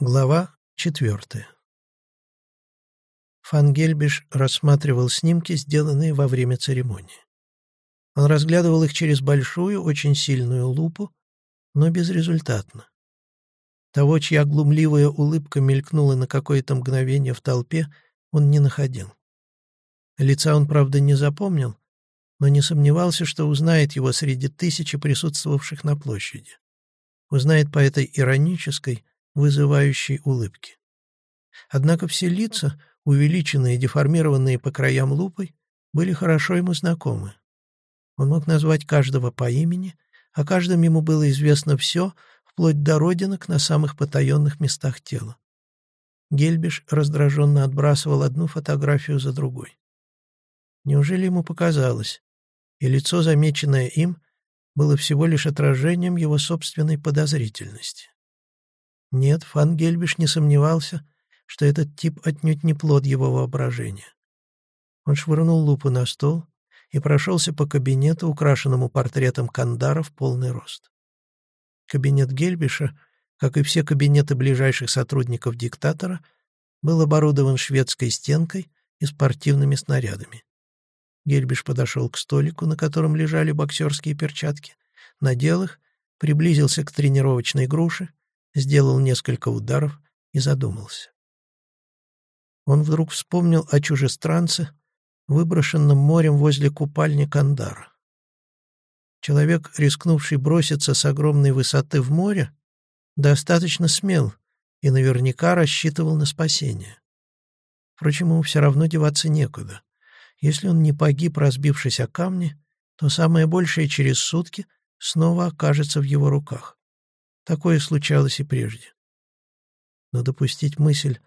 Глава четвертая. Фангельбиш рассматривал снимки, сделанные во время церемонии. Он разглядывал их через большую, очень сильную лупу, но безрезультатно. Того, чья глумливая улыбка мелькнула на какое-то мгновение в толпе, он не находил. Лица он, правда, не запомнил, но не сомневался, что узнает его среди тысячи присутствовавших на площади. Узнает по этой иронической, вызывающей улыбки. Однако все лица, увеличенные и деформированные по краям лупой, были хорошо ему знакомы. Он мог назвать каждого по имени, о каждом ему было известно все, вплоть до родинок на самых потаенных местах тела. Гельбиш раздраженно отбрасывал одну фотографию за другой. Неужели ему показалось, и лицо, замеченное им, было всего лишь отражением его собственной подозрительности? Нет, Фан Гельбиш не сомневался, что этот тип отнюдь не плод его воображения. Он швырнул лупу на стол и прошелся по кабинету, украшенному портретом Кандара в полный рост. Кабинет Гельбиша, как и все кабинеты ближайших сотрудников диктатора, был оборудован шведской стенкой и спортивными снарядами. Гельбиш подошел к столику, на котором лежали боксерские перчатки, надел их, приблизился к тренировочной груше сделал несколько ударов и задумался. Он вдруг вспомнил о чужестранце, выброшенном морем возле купальни Кандара. Человек, рискнувший броситься с огромной высоты в море, достаточно смел и наверняка рассчитывал на спасение. Впрочем, ему все равно деваться некуда. Если он не погиб, разбившись о камни, то самое большее через сутки снова окажется в его руках. Такое случалось и прежде. Но допустить мысль,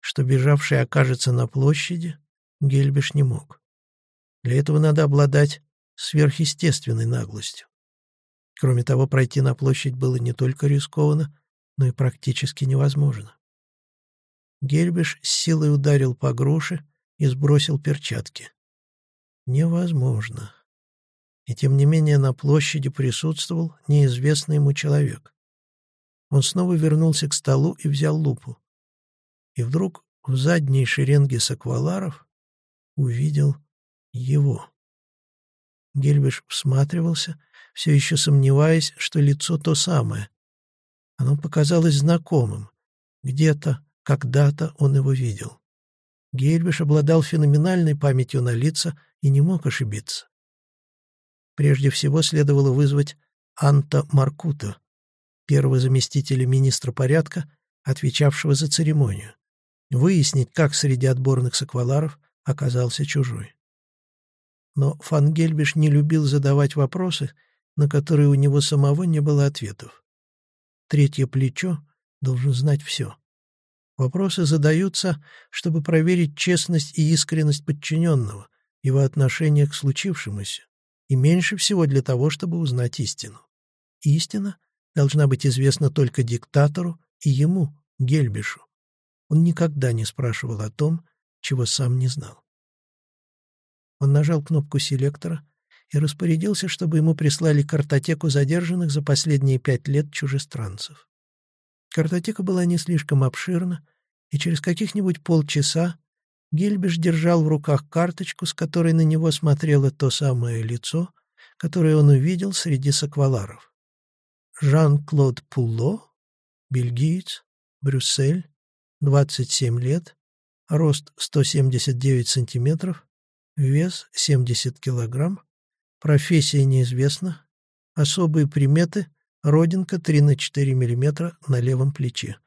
что бежавший окажется на площади, Гельбиш не мог. Для этого надо обладать сверхъестественной наглостью. Кроме того, пройти на площадь было не только рискованно, но и практически невозможно. Гельбиш с силой ударил по груше и сбросил перчатки. Невозможно. И тем не менее на площади присутствовал неизвестный ему человек. Он снова вернулся к столу и взял лупу. И вдруг в задней шеренге сакваларов увидел его. Гельбиш всматривался, все еще сомневаясь, что лицо то самое. Оно показалось знакомым. Где-то, когда-то он его видел. Гельбиш обладал феноменальной памятью на лица и не мог ошибиться. Прежде всего следовало вызвать Анта Маркута, первого заместителя министра порядка, отвечавшего за церемонию, выяснить, как среди отборных сакваларов оказался чужой. Но Фангельбиш не любил задавать вопросы, на которые у него самого не было ответов. Третье плечо должен знать все. Вопросы задаются, чтобы проверить честность и искренность подчиненного, его отношение к случившемуся, и меньше всего для того, чтобы узнать истину. Истина должна быть известна только диктатору и ему, Гельбишу. Он никогда не спрашивал о том, чего сам не знал. Он нажал кнопку селектора и распорядился, чтобы ему прислали картотеку задержанных за последние пять лет чужестранцев. Картотека была не слишком обширна, и через каких-нибудь полчаса Гельбиш держал в руках карточку, с которой на него смотрело то самое лицо, которое он увидел среди сакваларов. Жан-Клод Пуло, бельгиец, Брюссель, 27 лет, рост 179 сантиметров, вес 70 килограмм, профессия неизвестна, особые приметы, родинка 3 на 4 миллиметра на левом плече,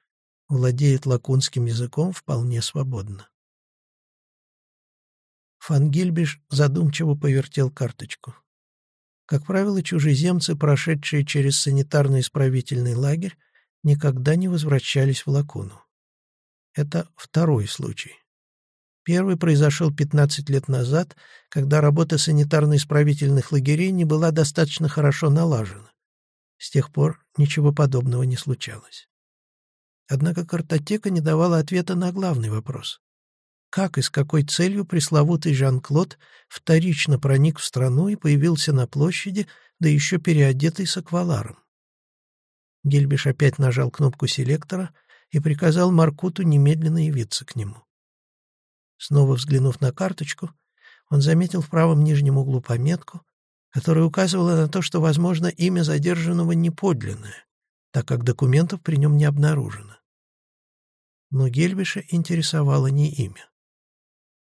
владеет лакунским языком вполне свободно. Фангильбиш задумчиво повертел карточку. Как правило, чужеземцы, прошедшие через санитарно-исправительный лагерь, никогда не возвращались в Лакуну. Это второй случай. Первый произошел 15 лет назад, когда работа санитарно-исправительных лагерей не была достаточно хорошо налажена. С тех пор ничего подобного не случалось. Однако картотека не давала ответа на главный вопрос. Как и с какой целью пресловутый Жан-Клод вторично проник в страну и появился на площади, да еще переодетый с акваларом? Гельбиш опять нажал кнопку селектора, и приказал Маркуту немедленно явиться к нему. Снова взглянув на карточку, он заметил в правом нижнем углу пометку, которая указывала на то, что, возможно, имя задержанного неподлинное, так как документов при нем не обнаружено. Но Гельбиша интересовало не имя.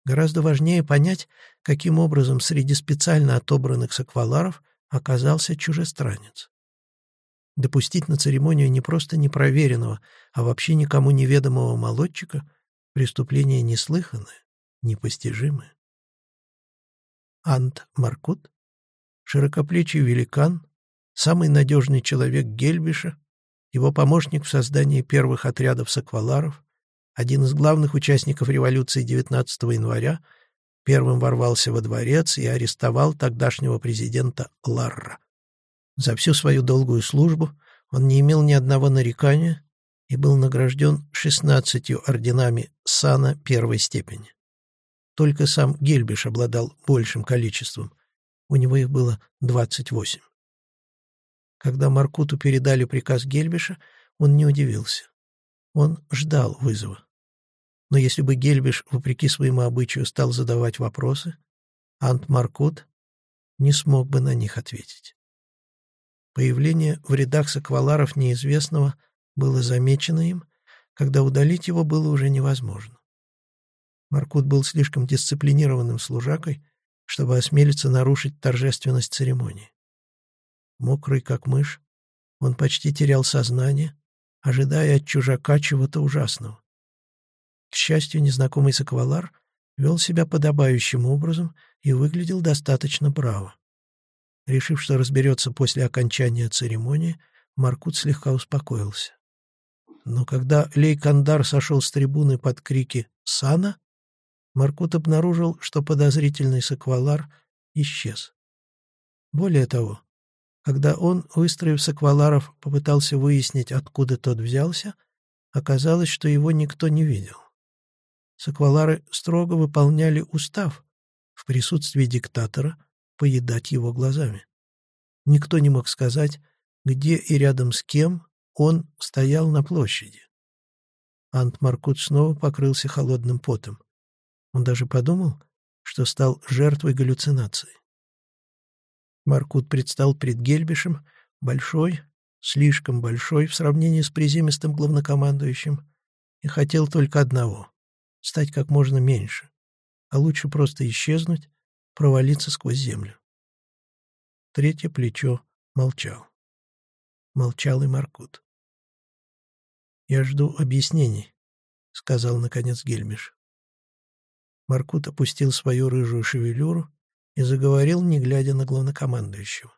Гораздо важнее понять, каким образом среди специально отобранных сакваларов оказался чужестранец. Допустить на церемонию не просто непроверенного, а вообще никому неведомого молодчика — преступление неслыханное, непостижимое. Ант Маркут, широкоплечий великан, самый надежный человек Гельбиша, его помощник в создании первых отрядов сакваларов, один из главных участников революции 19 января, первым ворвался во дворец и арестовал тогдашнего президента Ларра. За всю свою долгую службу он не имел ни одного нарекания и был награжден 16 орденами сана первой степени. Только сам Гельбиш обладал большим количеством. У него их было 28. Когда Маркуту передали приказ Гельбиша, он не удивился. Он ждал вызова. Но если бы Гельбиш, вопреки своему обычаю, стал задавать вопросы, Ант Маркут не смог бы на них ответить. Появление в рядах сакваларов неизвестного было замечено им, когда удалить его было уже невозможно. Маркут был слишком дисциплинированным служакой, чтобы осмелиться нарушить торжественность церемонии. Мокрый, как мышь, он почти терял сознание, ожидая от чужака чего-то ужасного. К счастью, незнакомый саквалар вел себя подобающим образом и выглядел достаточно браво. Решив, что разберется после окончания церемонии, Маркут слегка успокоился. Но когда Лейкандар сошел с трибуны под крики «Сана!», Маркут обнаружил, что подозрительный саквалар исчез. Более того, когда он, выстроив сакваларов, попытался выяснить, откуда тот взялся, оказалось, что его никто не видел. Саквалары строго выполняли устав в присутствии диктатора поедать его глазами. Никто не мог сказать, где и рядом с кем он стоял на площади. Ант Маркут снова покрылся холодным потом. Он даже подумал, что стал жертвой галлюцинации. Маркут предстал пред Гельбишем, большой, слишком большой в сравнении с приземистым главнокомандующим, и хотел только одного стать как можно меньше, а лучше просто исчезнуть, провалиться сквозь землю. Третье плечо молчал. Молчал и Маркут. «Я жду объяснений», — сказал, наконец, Гельмиш. Маркут опустил свою рыжую шевелюру и заговорил, не глядя на главнокомандующего.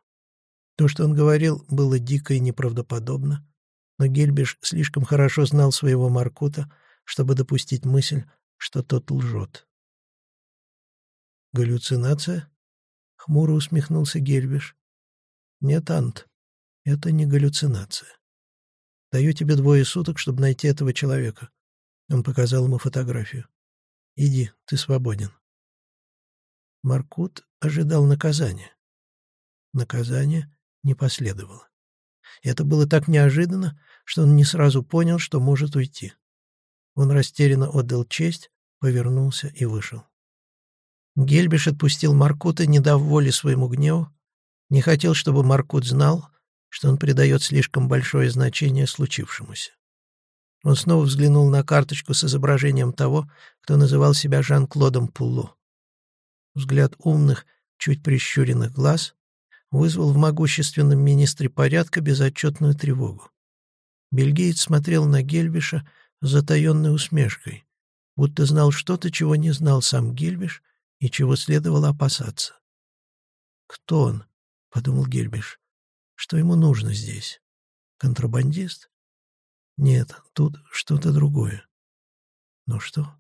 То, что он говорил, было дико и неправдоподобно, но Гельбиш слишком хорошо знал своего Маркута, чтобы допустить мысль, что тот лжет. «Галлюцинация?» — хмуро усмехнулся Гельбиш. «Нет, Ант, это не галлюцинация. Даю тебе двое суток, чтобы найти этого человека». Он показал ему фотографию. «Иди, ты свободен». Маркут ожидал наказания. Наказание не последовало. Это было так неожиданно, что он не сразу понял, что может уйти. Он растерянно отдал честь, повернулся и вышел. Гельбиш отпустил Маркута, не дав воли своему гневу, не хотел, чтобы Маркут знал, что он придает слишком большое значение случившемуся. Он снова взглянул на карточку с изображением того, кто называл себя Жан-Клодом Пулло. Взгляд умных, чуть прищуренных глаз вызвал в могущественном министре порядка безотчетную тревогу. Бельгиец смотрел на Гельбиша с затаенной усмешкой, будто знал что-то, чего не знал сам Гельбиш и чего следовало опасаться. «Кто он?» — подумал Гельбиш. «Что ему нужно здесь? Контрабандист? Нет, тут что-то другое. Но что?»